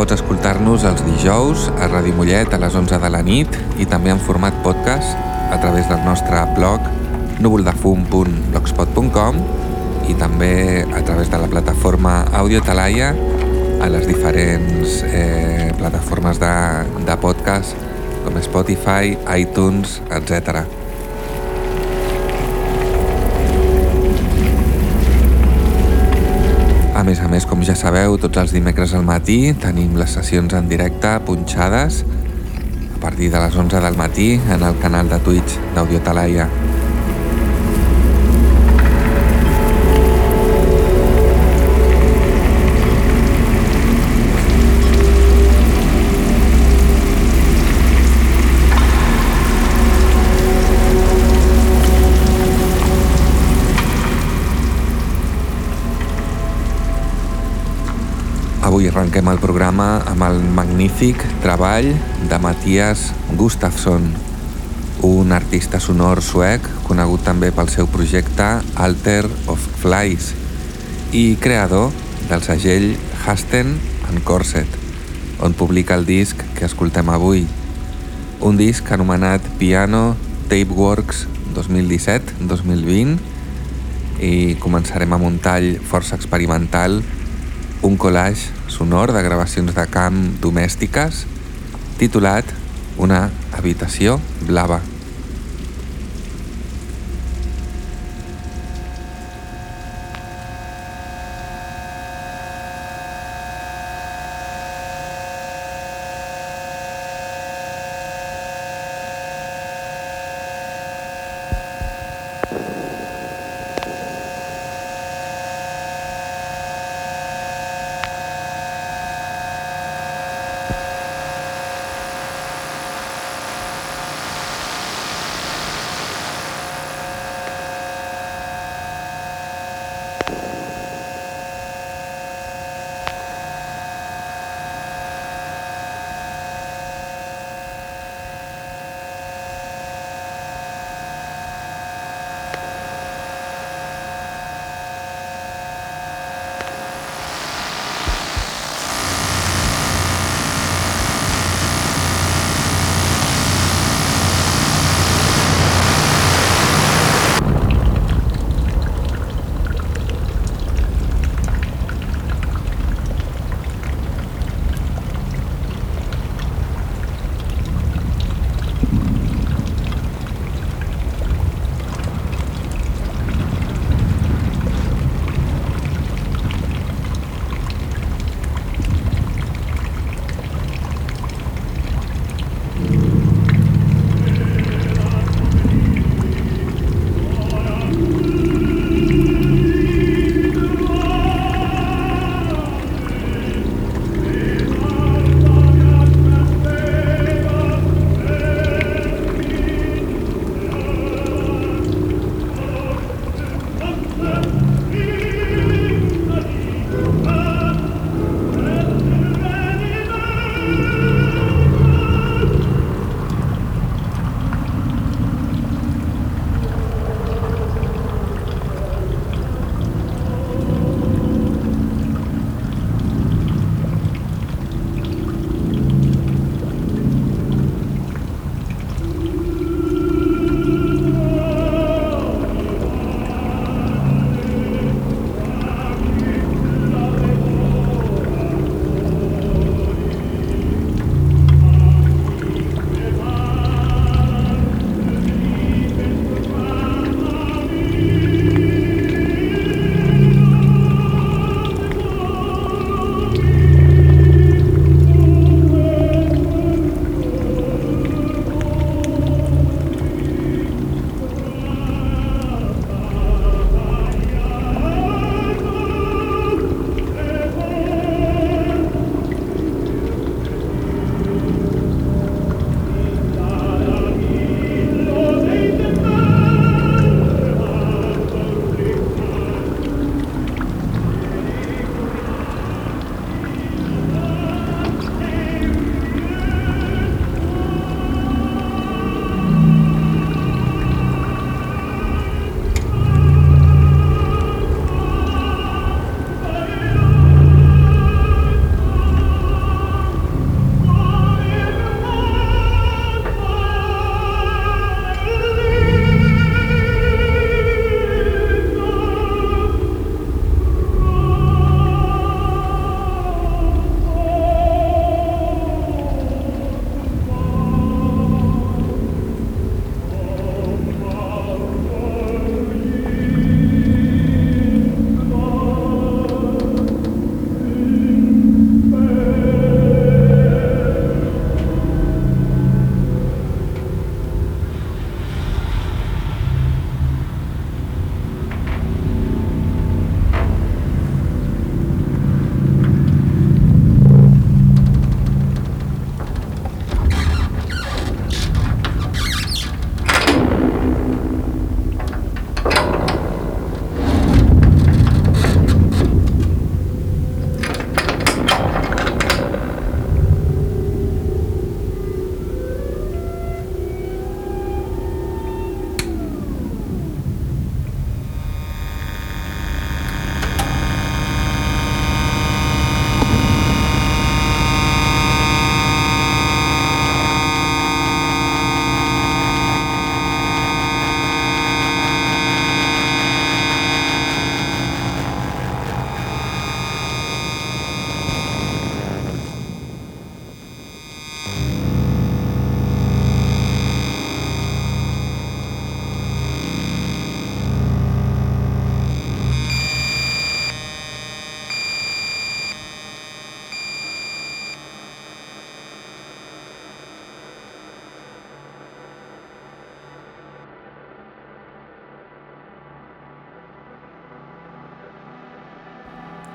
Pots escoltar-nos els dijous a Ràdio Mollet a les 11 de la nit i també en format podcast a través del nostre blog núvoldefum.blogspot.com i també a través de la plataforma Audio Talaia a les diferents eh, plataformes de, de podcast com Spotify, iTunes, etc. més a més, com ja sabeu, tots els dimecres al matí tenim les sessions en directe punxades a partir de les 11 del matí en el canal de Twitch d'Audio arrenquem el programa amb el magnífic treball de Matthias Gustafsson, un artista sonor suec conegut també pel seu projecte Alter of Flies i creador del segell Hasten and Corset, on publica el disc que escoltem avui. Un disc anomenat Piano Tapeworks 2017-2020 i començarem amb un tall força experimental un collage sonor de gravacions de camp domèstiques titulat Una habitació blava.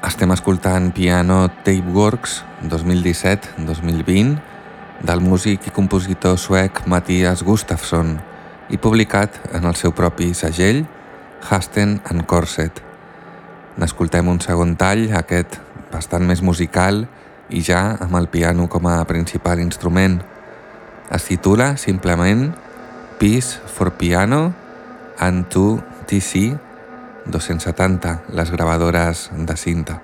Estem escoltant Piano Tapeworks 2017-2020 del músic i compositor suec Mattias Gustafsson i publicat en el seu propi segell Hasten and Corset. N'escoltem un segon tall, aquest bastant més musical i ja amb el piano com a principal instrument. Es titula simplement Peace for Piano and 2 TC 270, les gravadores de cinta.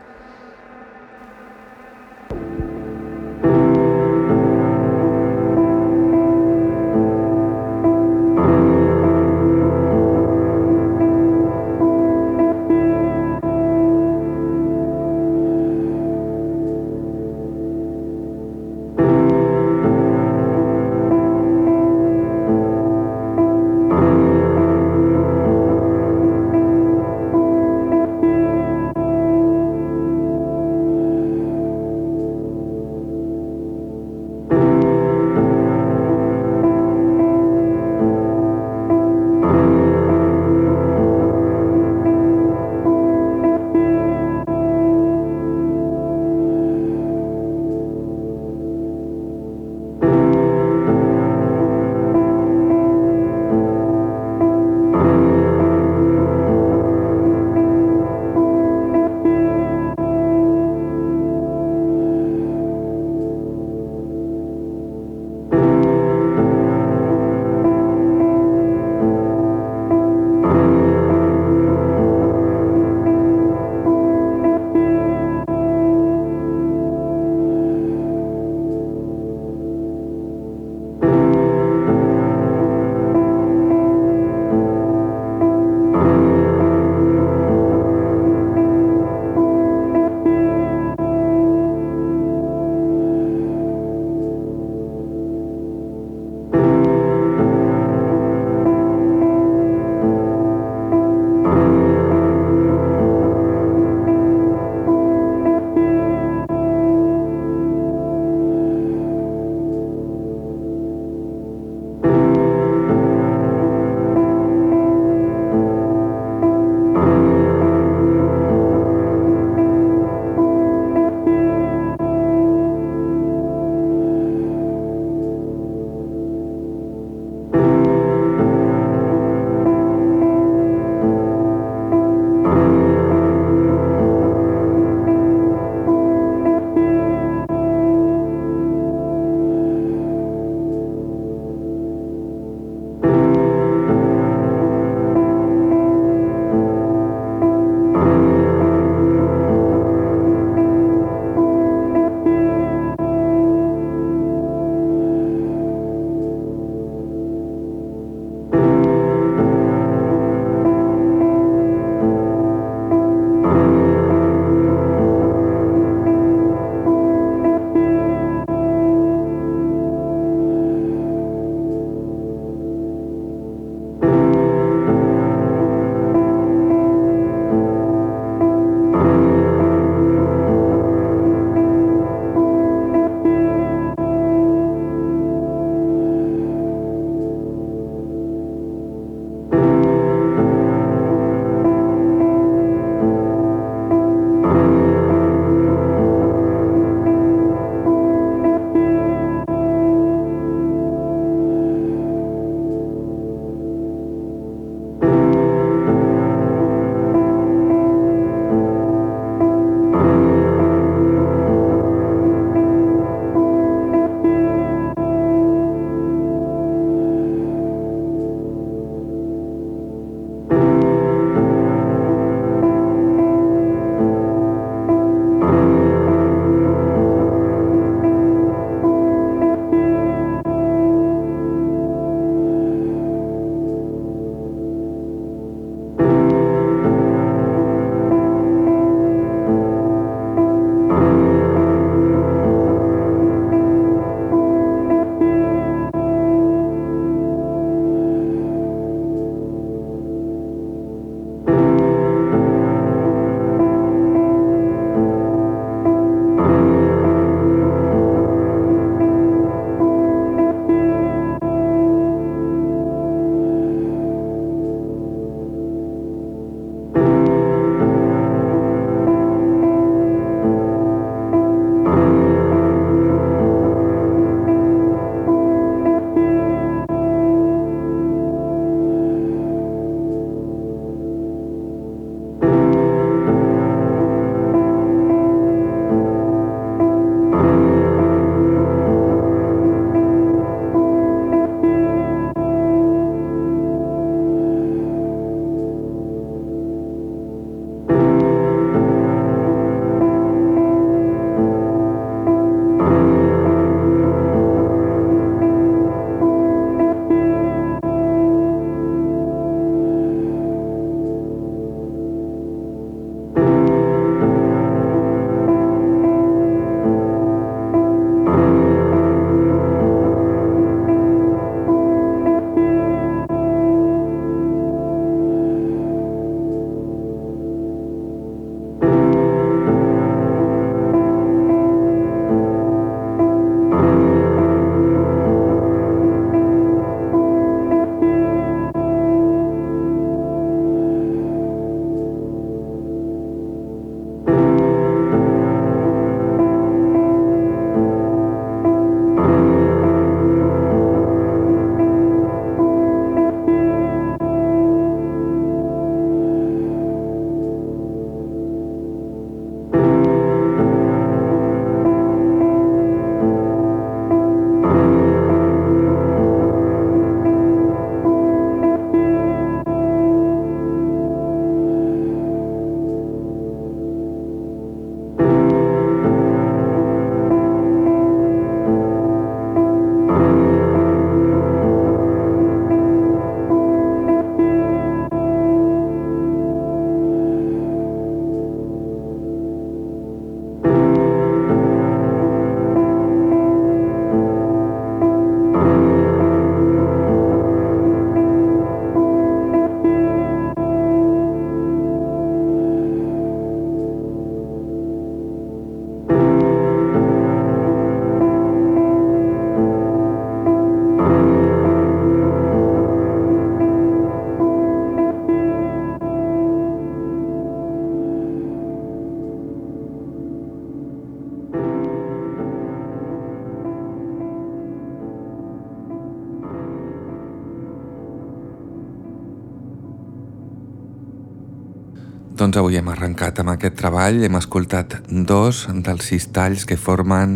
Doncs avui hem arrencat amb aquest treball, hem escoltat dos dels sis talls que formen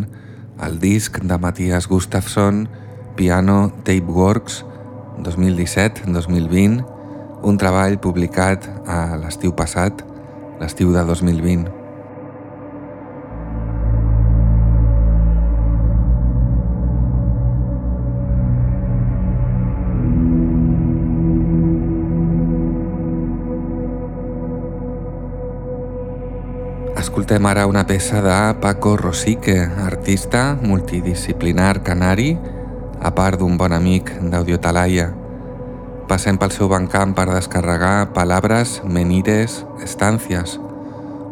el disc de Matthias Gustafsson, Piano Tape Works 2017-2020, un treball publicat a l'estiu passat, l'estiu de 2020. Escoltem ara una peça de Paco Rosique, artista multidisciplinar canari, a part d'un bon amic d'Audiotalaia. Passem pel seu bancamp per descarregar Palabres, Menires, Estancias,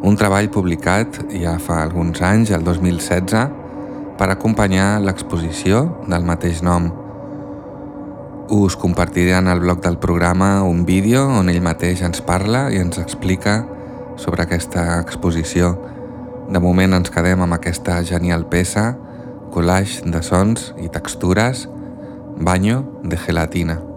un treball publicat ja fa alguns anys, el 2016, per acompanyar l'exposició del mateix nom. Us compartiré en el blog del programa un vídeo on ell mateix ens parla i ens explica sobre aquesta exposició. De moment ens quedem amb aquesta genial peça, collage de sons i textures, Baño de gelatina.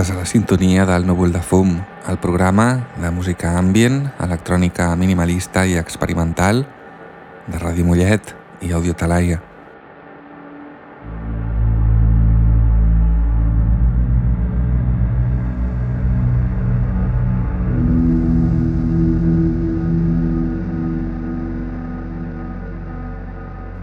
Estàs a la sintonia del Núvol de Fum, el programa de música ambient, electrònica minimalista i experimental de Ràdio Mollet i Audio Talaia.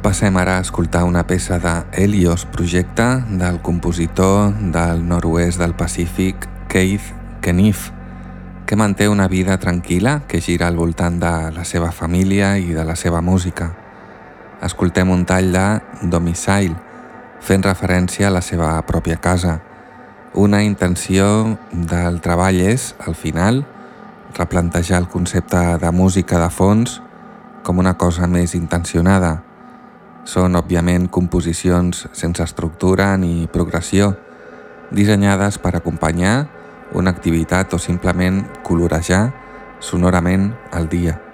Passem ara a escoltar una peça de Helios Projecte del compositor del nord-oest del Pacífic, Keith Keniff, que manté una vida tranquil·la que gira al voltant de la seva família i de la seva música. Escoltem un tall de Domicile, fent referència a la seva pròpia casa. Una intenció del treball és, al final, replantejar el concepte de música de fons com una cosa més intencionada, són, òbviament, composicions sense estructura ni progressió, dissenyades per acompanyar una activitat o simplement colorejar sonorament el dia.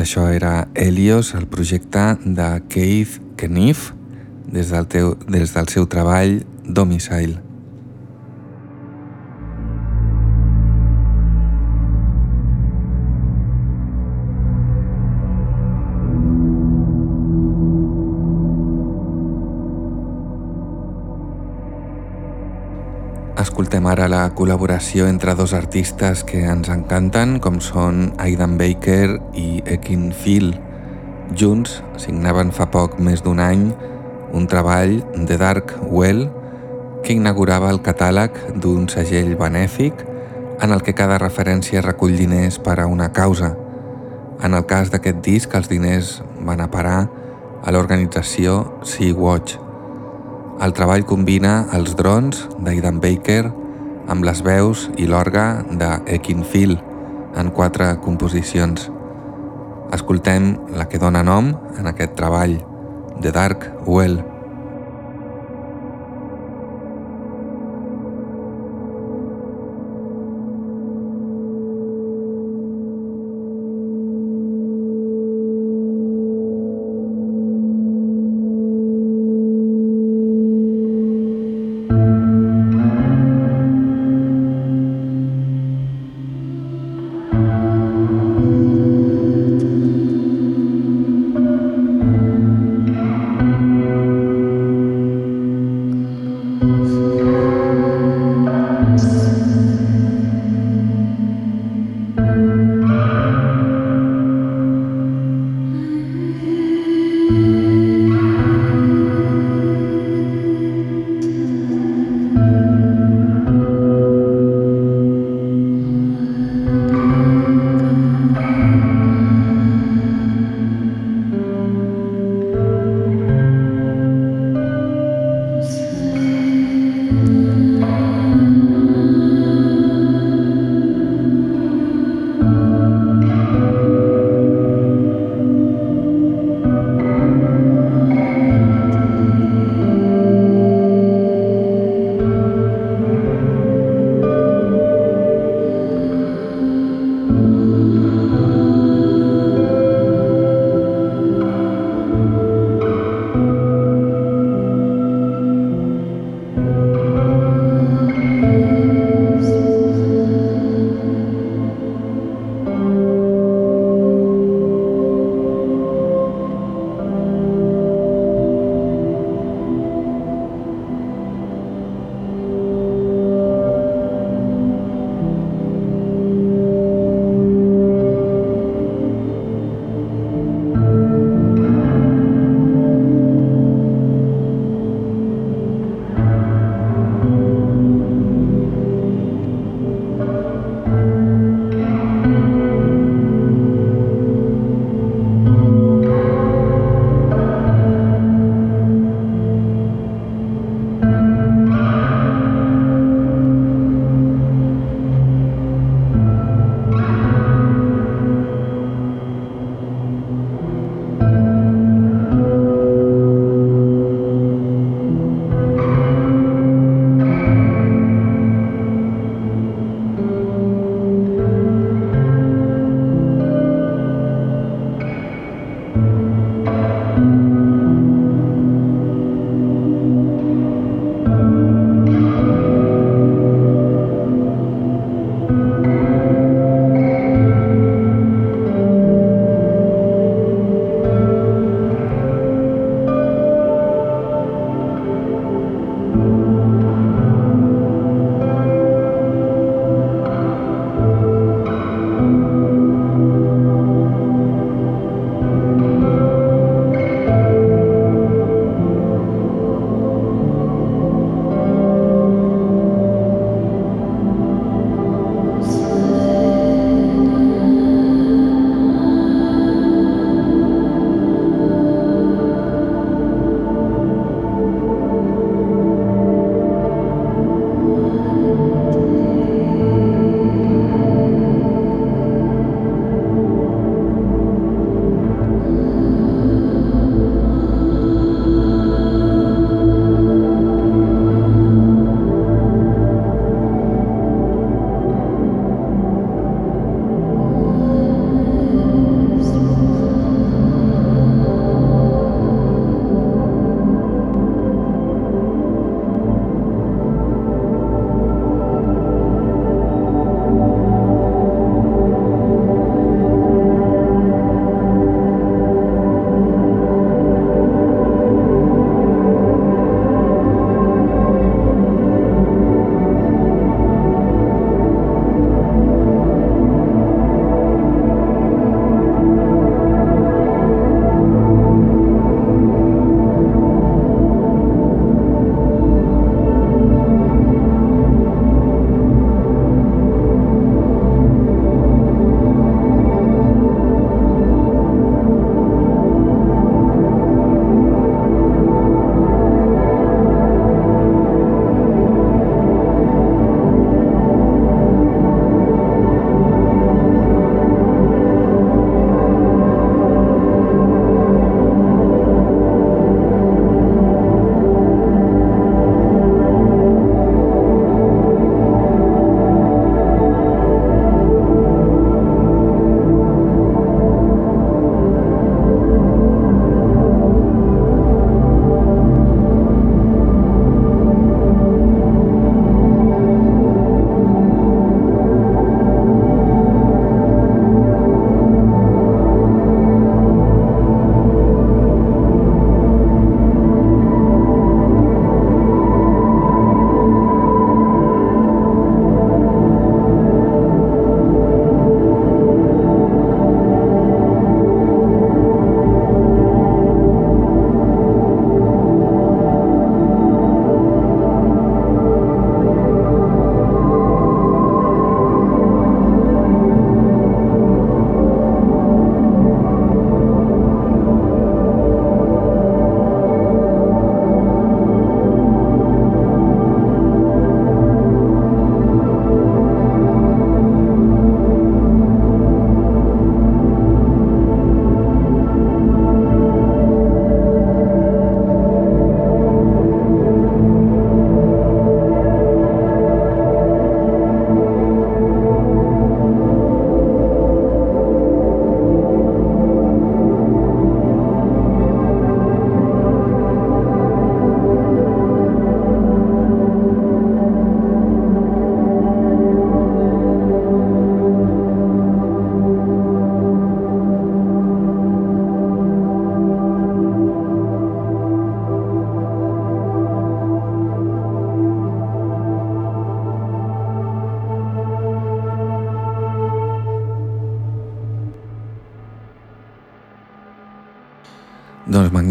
Això era Helios, el projecte de Keith Kniff, des del, teu, des del seu treball Domicile. Escoltem ara la col·laboració entre dos artistes que ens encanten, com són Aidan Baker i Ekin Phil. Junts signaven fa poc més d'un any un treball de Dark Well que inaugurava el catàleg d'un segell benèfic en el que cada referència recull diners per a una causa. En el cas d'aquest disc, els diners van a parar a l'organització Sea-Watch. El treball combina els drons d'Aidan Baker amb les veus i l'orga de Ekin Phil en quatre composicions. Escoltem la que dona nom en aquest treball, The Dark Well.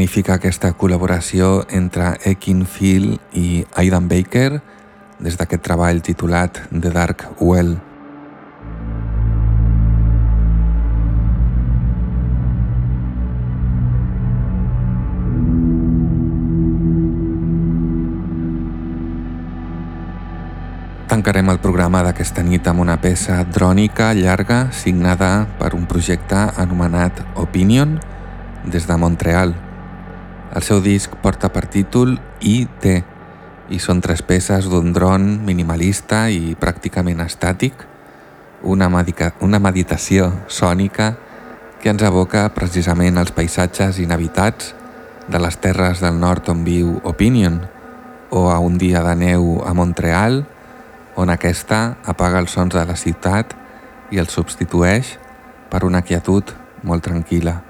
Magnífica aquesta col·laboració entre Ekin Phil i Aidan Baker des d'aquest treball titulat The Dark Well. Tancarem el programa d'aquesta nit amb una peça drònica llarga signada per un projecte anomenat Opinion des de Montreal. El seu disc porta per títol IT i són tres peces d'un dron minimalista i pràcticament estàtic, una, medica, una meditació sònica que ens aboca precisament als paisatges inhabitats de les terres del nord on viu Opinion, o a un dia de neu a Montreal, on aquesta apaga els sons de la ciutat i els substitueix per una quietud molt tranquil·la.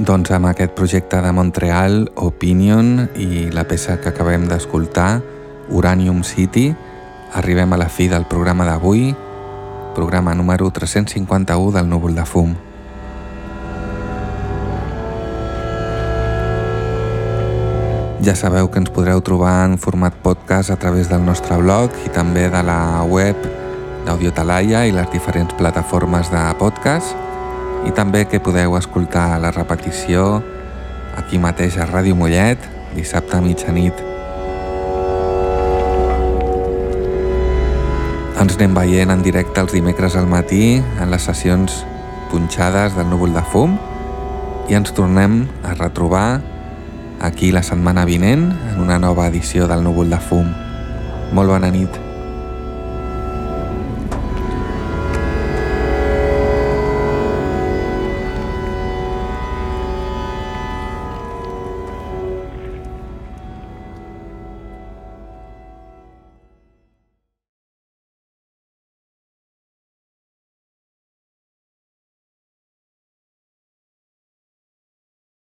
Doncs amb aquest projecte de Montreal, Opinion i la peça que acabem d'escoltar, Uranium City, arribem a la fi del programa d'avui, programa número 351 del Núvol de Fum. Ja sabeu que ens podreu trobar en format podcast a través del nostre blog i també de la web d'Audio Talaia i les diferents plataformes de podcast i també que podeu escoltar la repetició aquí mateix a Ràdio Mollet dissabte a mitjanit. Ens anem veient en directe els dimecres al matí en les sessions punxades del núvol de fum i ens tornem a retrobar aquí la setmana vinent en una nova edició del Núvol de Fum. Molt bona nit.